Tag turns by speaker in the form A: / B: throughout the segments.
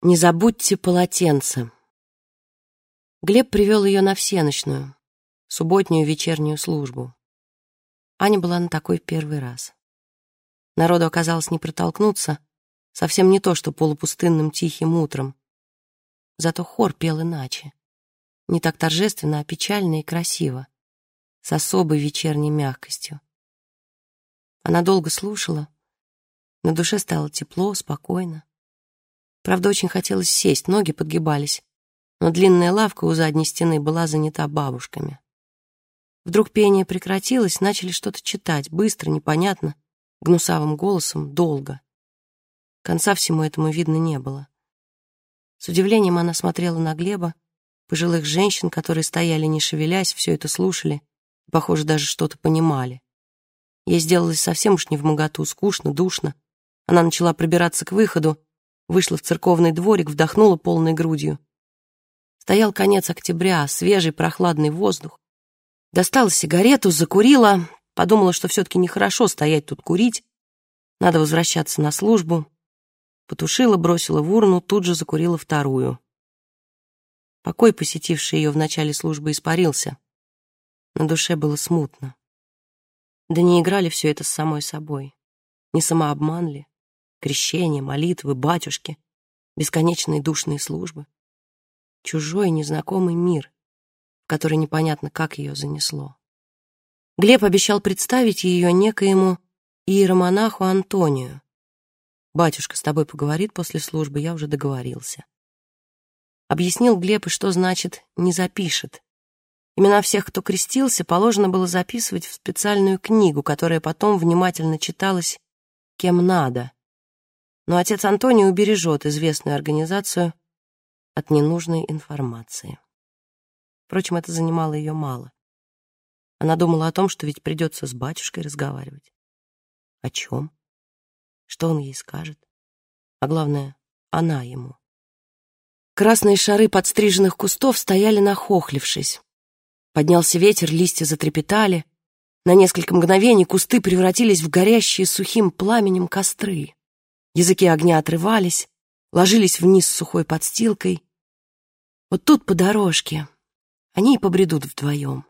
A: Не забудьте полотенце. Глеб привел ее на всеночную, субботнюю вечернюю службу. Аня была на такой первый раз. Народу оказалось не протолкнуться, совсем не то, что полупустынным тихим утром. Зато хор пел иначе. Не так торжественно, а печально и красиво, с особой вечерней мягкостью. Она долго слушала, на душе стало тепло, спокойно. Правда, очень хотелось сесть, ноги подгибались, но длинная лавка у задней стены была занята бабушками. Вдруг пение прекратилось, начали что-то читать, быстро, непонятно, гнусавым голосом, долго. Конца всему этому видно не было. С удивлением она смотрела на Глеба, пожилых женщин, которые стояли, не шевелясь, все это слушали, похоже, даже что-то понимали. Ей сделалось совсем уж не в моготу, скучно, душно. Она начала пробираться к выходу, вышла в церковный дворик, вдохнула полной грудью. Стоял конец октября, свежий прохладный воздух. Достала сигарету, закурила, подумала, что все-таки нехорошо стоять тут курить, надо возвращаться на службу. Потушила, бросила в урну, тут же закурила вторую. Покой, посетивший ее в начале службы, испарился. На душе было смутно. Да не играли все это с самой собой. Не самообман ли? Крещение, молитвы, батюшки, бесконечные душные службы. Чужой незнакомый мир, в который непонятно, как ее занесло. Глеб обещал представить ее некоему иеромонаху Антонию. «Батюшка с тобой поговорит после службы, я уже договорился». Объяснил Глеб, и что значит «не запишет». Имена всех, кто крестился, положено было записывать в специальную книгу, которая потом внимательно читалась кем надо, но отец Антоний убережет известную организацию от ненужной информации. Впрочем, это занимало ее мало. Она думала о том, что ведь придется с батюшкой разговаривать. О чем? Что он ей скажет? А главное, она ему. Красные шары подстриженных кустов стояли нахохлившись. Поднялся ветер, листья затрепетали. На несколько мгновений кусты превратились в горящие сухим пламенем костры. Языки огня отрывались, ложились вниз с сухой подстилкой. Вот тут по дорожке они и побредут вдвоем.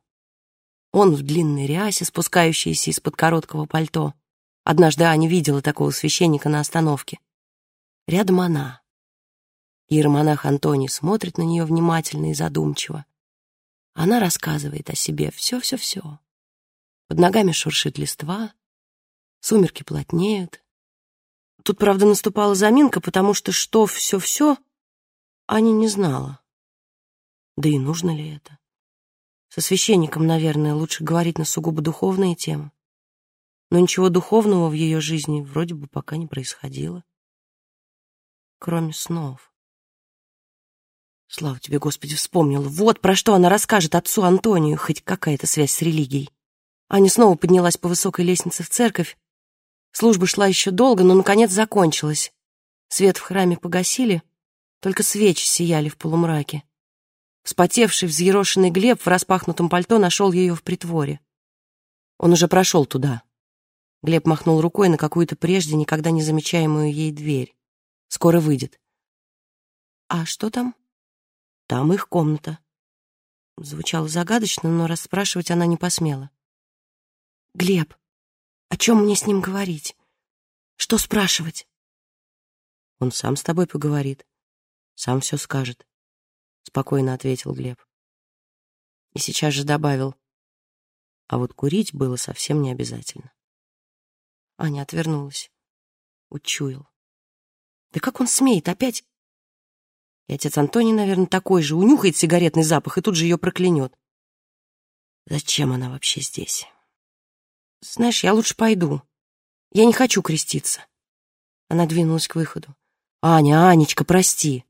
A: Он в длинной рясе, спускающейся из-под короткого пальто. Однажды Аня видела такого священника на остановке. Рядом она. Иеромонах Антоний смотрит на нее внимательно и задумчиво. Она рассказывает о себе все-все-все. Под ногами шуршит листва, сумерки плотнеют, Тут, правда, наступала заминка, потому что что все-все Аня не знала. Да и нужно ли это? Со священником, наверное, лучше говорить на сугубо духовные темы. Но ничего духовного в ее жизни вроде бы пока не происходило. Кроме снов. Слава тебе, Господи, вспомнила. Вот про что она расскажет отцу Антонию, хоть какая-то связь с религией. Аня снова поднялась по высокой лестнице в церковь, Служба шла еще долго, но, наконец, закончилась. Свет в храме погасили, только свечи сияли в полумраке. Вспотевший, взъерошенный Глеб в распахнутом пальто нашел ее в притворе. Он уже прошел туда. Глеб махнул рукой на какую-то прежде никогда не замечаемую ей дверь. Скоро выйдет. «А что там?» «Там их комната». Звучало загадочно, но расспрашивать она не посмела. «Глеб, о чем мне с ним говорить? Что спрашивать? Он сам с тобой поговорит, сам все скажет, спокойно ответил Глеб. И сейчас же добавил, а вот курить было совсем не обязательно. Аня отвернулась. Учуял. Да как он смеет опять? И отец Антоний, наверное, такой же, унюхает сигаретный запах и тут же ее проклянет. Зачем она вообще здесь? Знаешь, я лучше пойду. Я не хочу креститься. Она двинулась к выходу. Аня, Анечка, прости.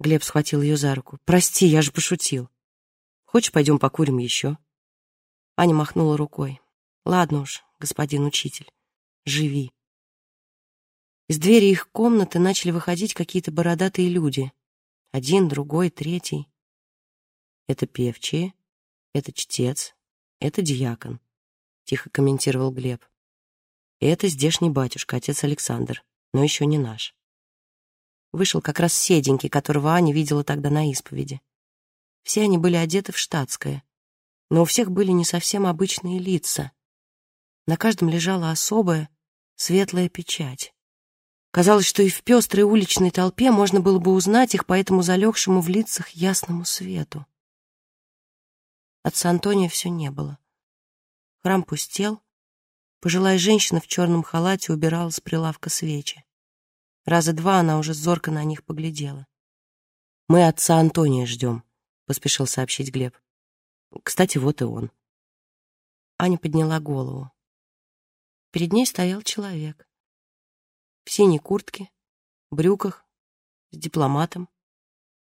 A: Глеб схватил ее за руку. Прости, я же пошутил. Хочешь, пойдем покурим еще? Аня махнула рукой. Ладно уж, господин учитель, живи. Из двери их комнаты начали выходить какие-то бородатые люди. Один, другой, третий. Это певчие, это чтец, это диакон. — тихо комментировал Глеб. «И это здешний батюшка, отец Александр, но еще не наш». Вышел как раз седенький, которого Аня видела тогда на исповеди. Все они были одеты в штатское, но у всех были не совсем обычные лица. На каждом лежала особая, светлая печать. Казалось, что и в пестрой уличной толпе можно было бы узнать их по этому залегшему в лицах ясному свету. Отца Антония все не было. Храм пустел. Пожилая женщина в черном халате убирала с прилавка свечи. Раза два она уже зорко на них поглядела. «Мы отца Антония ждем», — поспешил сообщить Глеб. «Кстати, вот и он». Аня подняла голову. Перед ней стоял человек. В синей куртке, брюках, с дипломатом,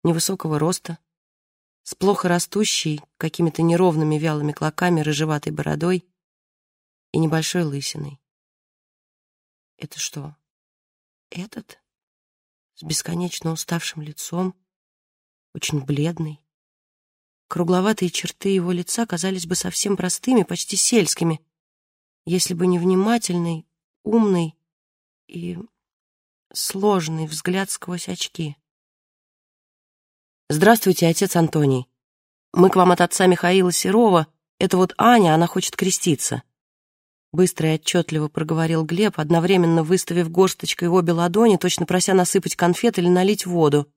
A: невысокого роста, с плохо растущей, какими-то неровными вялыми клоками, рыжеватой бородой и небольшой лысиной. Это что, этот, с бесконечно уставшим лицом, очень бледный. Кругловатые черты его лица казались бы совсем простыми, почти сельскими, если бы не внимательный, умный и сложный взгляд сквозь очки. «Здравствуйте, отец Антоний. Мы к вам от отца Михаила Серова. Это вот Аня, она хочет креститься. Быстро и отчетливо проговорил Глеб, одновременно выставив горсточкой обе ладони, точно прося насыпать конфет или налить воду.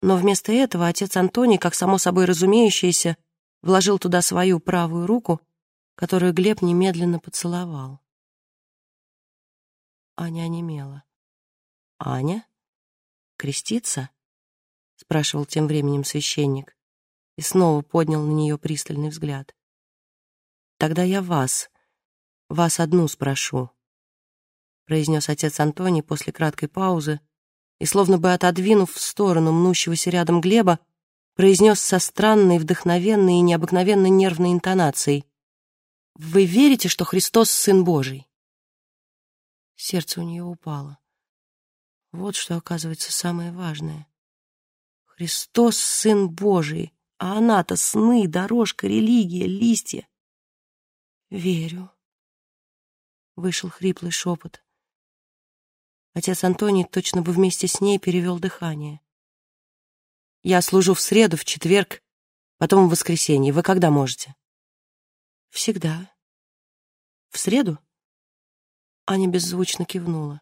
A: Но вместо этого отец Антоний, как само собой разумеющееся, вложил туда свою правую руку, которую Глеб немедленно поцеловал. Аня онемела. «Аня? Креститься?» — спрашивал тем временем священник и снова поднял на нее пристальный взгляд. «Тогда я вас вас одну спрошу», — произнес отец Антоний после краткой паузы и, словно бы отодвинув в сторону мнущегося рядом Глеба, произнес со странной, вдохновенной и необыкновенно нервной интонацией. «Вы верите, что Христос — Сын Божий?» Сердце у нее упало. Вот что, оказывается, самое важное. Христос — Сын Божий, а она-то сны, дорожка, религия, листья. Верю вышел хриплый шепот. Отец Антоний точно бы вместе с ней перевел дыхание. «Я служу в среду, в четверг, потом в воскресенье. Вы когда можете?» «Всегда». «В среду?» Аня беззвучно кивнула.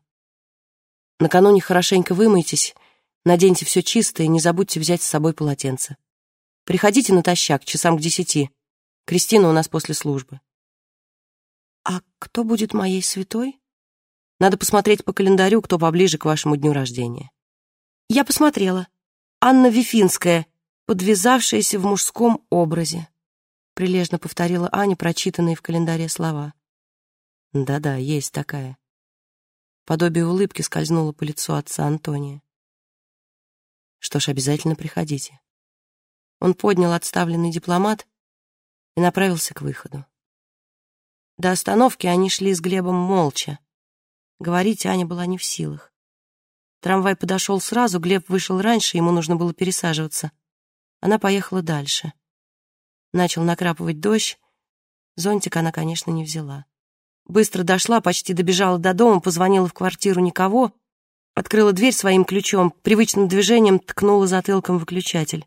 A: «Накануне хорошенько вымойтесь, наденьте все чистое и не забудьте взять с собой полотенце. Приходите натощак, часам к десяти. Кристина у нас после службы». «А кто будет моей святой?» «Надо посмотреть по календарю, кто поближе к вашему дню рождения». «Я посмотрела. Анна Вифинская, подвязавшаяся в мужском образе», прилежно повторила Аня прочитанные в календаре слова. «Да-да, есть такая». Подобие улыбки скользнуло по лицу отца Антония. «Что ж, обязательно приходите». Он поднял отставленный дипломат и направился к выходу. До остановки они шли с Глебом молча. Говорить Аня была не в силах. Трамвай подошел сразу, Глеб вышел раньше, ему нужно было пересаживаться. Она поехала дальше. Начал накрапывать дождь. Зонтик она, конечно, не взяла. Быстро дошла, почти добежала до дома, позвонила в квартиру никого, открыла дверь своим ключом, привычным движением ткнула затылком выключатель.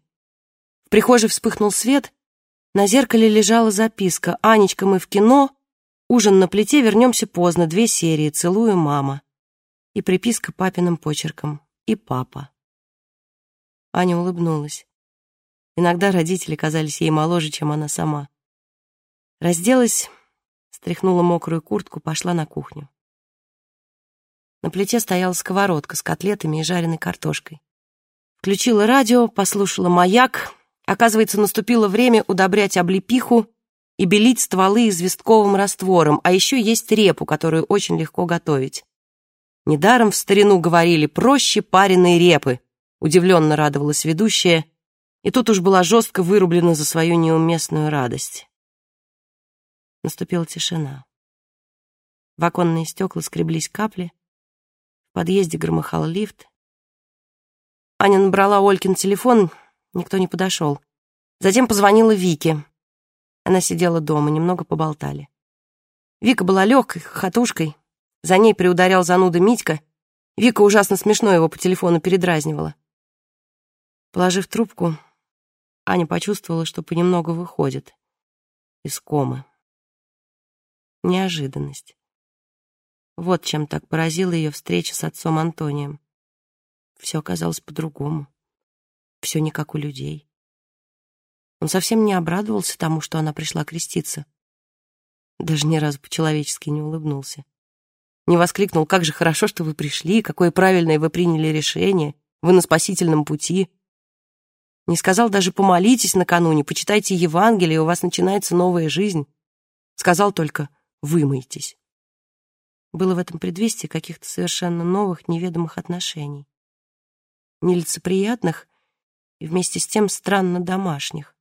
A: В прихожей вспыхнул свет, на зеркале лежала записка «Анечка, мы в кино», Ужин на плите, вернемся поздно, две серии, целую, мама. И приписка папиным почерком. И папа. Аня улыбнулась. Иногда родители казались ей моложе, чем она сама. Разделась, стряхнула мокрую куртку, пошла на кухню. На плите стояла сковородка с котлетами и жареной картошкой. Включила радио, послушала маяк. Оказывается, наступило время удобрять облепиху и белить стволы известковым раствором, а еще есть репу, которую очень легко готовить. Недаром в старину говорили «проще пареной репы», удивленно радовалась ведущая, и тут уж была жестко вырублена за свою неуместную радость. Наступила тишина. В оконные стекла скреблись капли, в подъезде громыхал лифт. Аня набрала Олькин телефон, никто не подошел. Затем позвонила Вике. Она сидела дома, немного поболтали. Вика была легкой, хохотушкой. За ней приударял зануда Митька. Вика ужасно смешно его по телефону передразнивала. Положив трубку, Аня почувствовала, что понемногу выходит из комы. Неожиданность. Вот чем так поразила ее встреча с отцом Антонием. Все оказалось по-другому. Все не как у людей. Он совсем не обрадовался тому, что она пришла креститься. Даже ни разу по-человечески не улыбнулся. Не воскликнул, как же хорошо, что вы пришли, какое правильное вы приняли решение, вы на спасительном пути. Не сказал даже помолитесь накануне, почитайте Евангелие, у вас начинается новая жизнь. Сказал только вымойтесь. Было в этом предвестие каких-то совершенно новых, неведомых отношений. Нелицеприятных и вместе с тем странно домашних.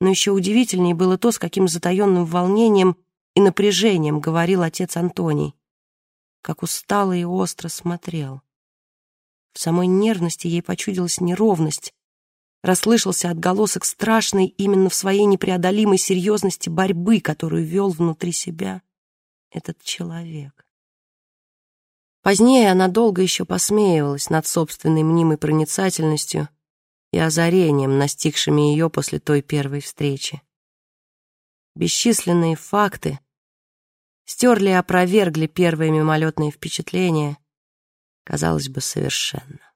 A: Но еще удивительнее было то, с каким затаенным волнением и напряжением говорил отец Антоний, как устало и остро смотрел. В самой нервности ей почудилась неровность, расслышался отголосок страшной именно в своей непреодолимой серьезности борьбы, которую вел внутри себя этот человек. Позднее она долго еще посмеивалась над собственной мнимой проницательностью и озарением, настигшими ее после той первой встречи. Бесчисленные факты стерли и опровергли первые мимолетные впечатления, казалось бы, совершенно.